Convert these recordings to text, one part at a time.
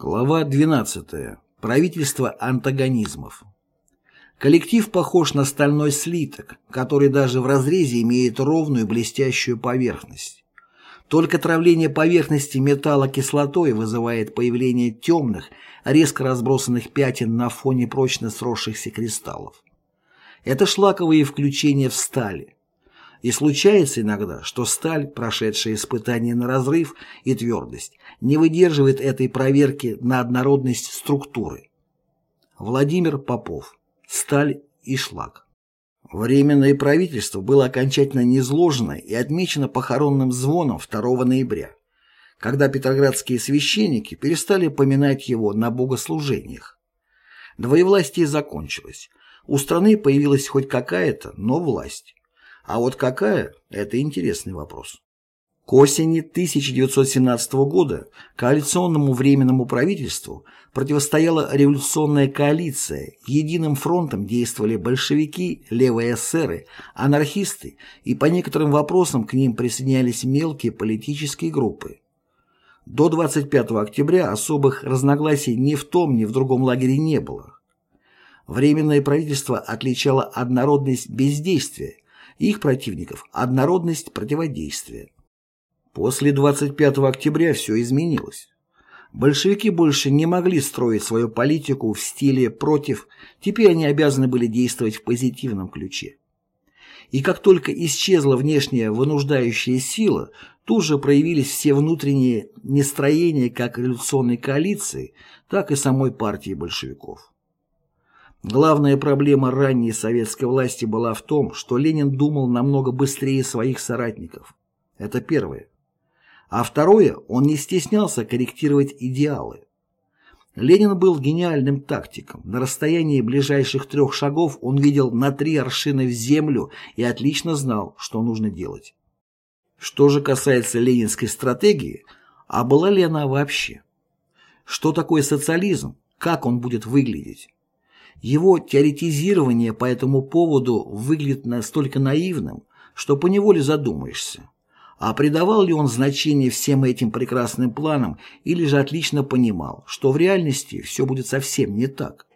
Глава 12. Правительство антагонизмов. Коллектив похож на стальной слиток, который даже в разрезе имеет ровную блестящую поверхность. Только травление поверхности металла кислотой вызывает появление темных, резко разбросанных пятен на фоне прочно сросшихся кристаллов. Это шлаковые включения в стали. И случается иногда, что сталь, прошедшая испытание на разрыв и твердость, не выдерживает этой проверки на однородность структуры. Владимир Попов. Сталь и шлак. Временное правительство было окончательно низложено и отмечено похоронным звоном 2 ноября, когда петроградские священники перестали поминать его на богослужениях. Двоевластие закончилось. У страны появилась хоть какая-то, но власть. А вот какая – это интересный вопрос. К осени 1917 года коалиционному Временному правительству противостояла революционная коалиция, единым фронтом действовали большевики, левые эсеры, анархисты и по некоторым вопросам к ним присоединялись мелкие политические группы. До 25 октября особых разногласий ни в том, ни в другом лагере не было. Временное правительство отличало однородность бездействия, их противников – однородность противодействия. После 25 октября все изменилось. Большевики больше не могли строить свою политику в стиле «против», теперь они обязаны были действовать в позитивном ключе. И как только исчезла внешняя вынуждающая сила, тут же проявились все внутренние нестроения как революционной коалиции, так и самой партии большевиков. Главная проблема ранней советской власти была в том, что Ленин думал намного быстрее своих соратников. Это первое. А второе, он не стеснялся корректировать идеалы. Ленин был гениальным тактиком. На расстоянии ближайших трех шагов он видел на три аршины в землю и отлично знал, что нужно делать. Что же касается ленинской стратегии, а была ли она вообще? Что такое социализм? Как он будет выглядеть? Его теоретизирование по этому поводу выглядит настолько наивным, что поневоле задумаешься. А придавал ли он значение всем этим прекрасным планам или же отлично понимал, что в реальности все будет совсем не так?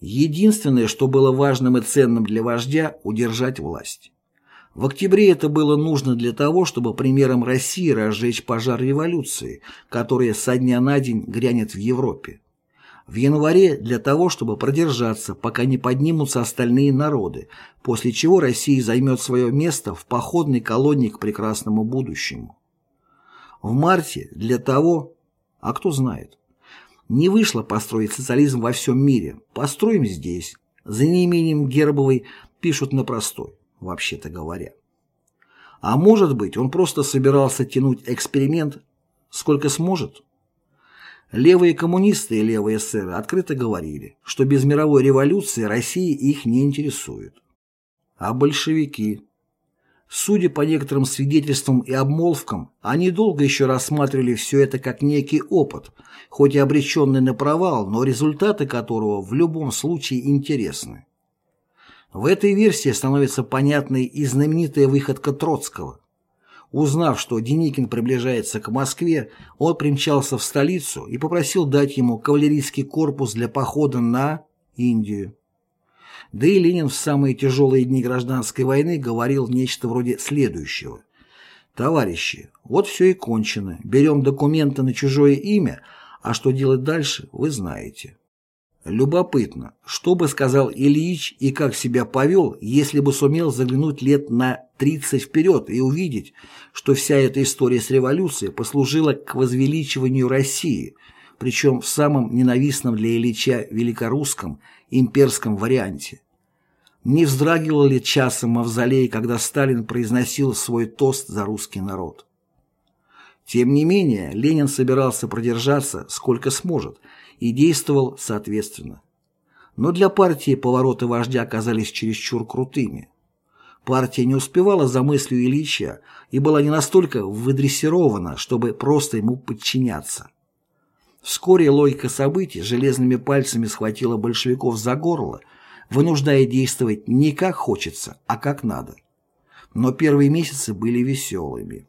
Единственное, что было важным и ценным для вождя – удержать власть. В октябре это было нужно для того, чтобы примером России разжечь пожар революции, которая со дня на день грянет в Европе в январе для того, чтобы продержаться, пока не поднимутся остальные народы, после чего Россия займет свое место в походной колонии к прекрасному будущему. В марте для того, а кто знает, не вышло построить социализм во всем мире, построим здесь, за неимением Гербовой пишут на простой, вообще-то говоря. А может быть, он просто собирался тянуть эксперимент сколько сможет? Левые коммунисты и левые эсеры открыто говорили, что без мировой революции Россия их не интересует. А большевики? Судя по некоторым свидетельствам и обмолвкам, они долго еще рассматривали все это как некий опыт, хоть и обреченный на провал, но результаты которого в любом случае интересны. В этой версии становится понятной и знаменитая выходка Троцкого. Узнав, что Деникин приближается к Москве, он примчался в столицу и попросил дать ему кавалерийский корпус для похода на Индию. Да и Ленин в самые тяжелые дни гражданской войны говорил нечто вроде следующего. «Товарищи, вот все и кончено. Берем документы на чужое имя, а что делать дальше, вы знаете». Любопытно, что бы сказал Ильич и как себя повел, если бы сумел заглянуть лет на 30 вперед и увидеть, что вся эта история с революцией послужила к возвеличиванию России, причем в самом ненавистном для Ильича великорусском имперском варианте. Не вздрагивал ли часом мавзолей, когда Сталин произносил свой тост за русский народ? Тем не менее, Ленин собирался продержаться сколько сможет и действовал соответственно. Но для партии повороты вождя оказались чересчур крутыми. Партия не успевала за мыслью Ильича и была не настолько выдрессирована, чтобы просто ему подчиняться. Вскоре логика событий железными пальцами схватила большевиков за горло, вынуждая действовать не как хочется, а как надо. Но первые месяцы были веселыми.